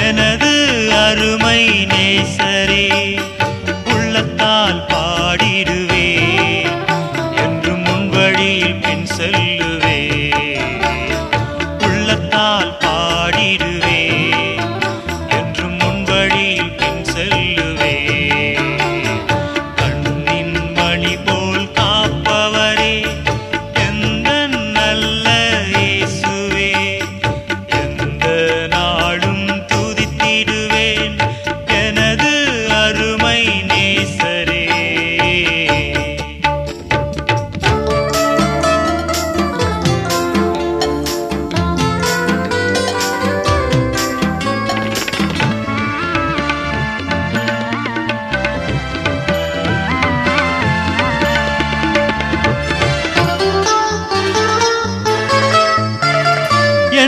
எனது அருமை நேசரே உள்ளத்தால் பா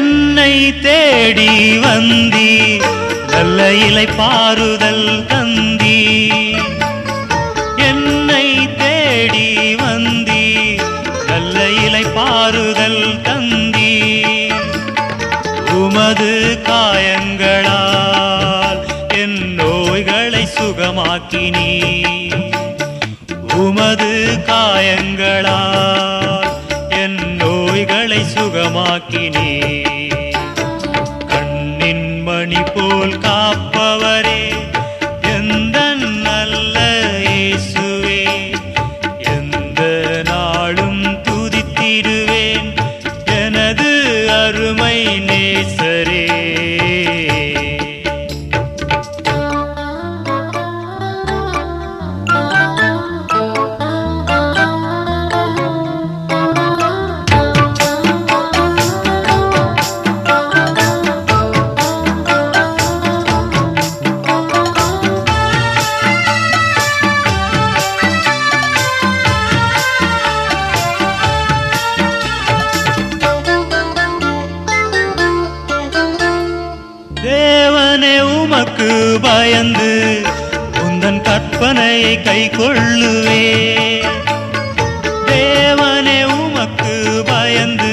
என்னை தேடி வந்தி நல்ல இலை பாருதல் தந்தி. என்னை தேடி வந்தி நல்ல இலை பாருதல் தந்தி. உமது காயங்களால் என் நோய்களை சுகமாக்கினீ உமது காயங்களால் என் நோய்களை சுகமாக்கினே மணி போல் காப்பவரே. பயந்து உந்தன் கற்பனையை கை கொள்ளுவே. தேவனே உமக்கு பயந்து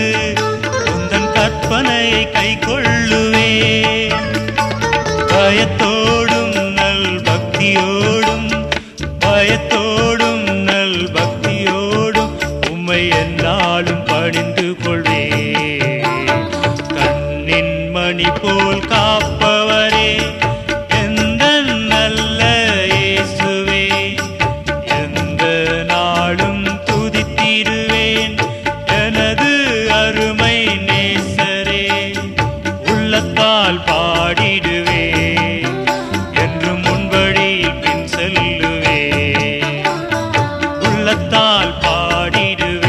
உந்தன் கற்பனையை கை கொள்ளுவே. பயத்தோடும் நல் பக்தியோடும் பயத்தோடும் நல் பக்தியோடும் உம்மை என்னாலும் பணிந்து கொள்வே. கண்ணின் மணி போல் உள்ளத்தால் பாடிடுவே என்றும் முன்வழியில் பின் செல்லுவே உள்ளத்தால் பாடிடுவே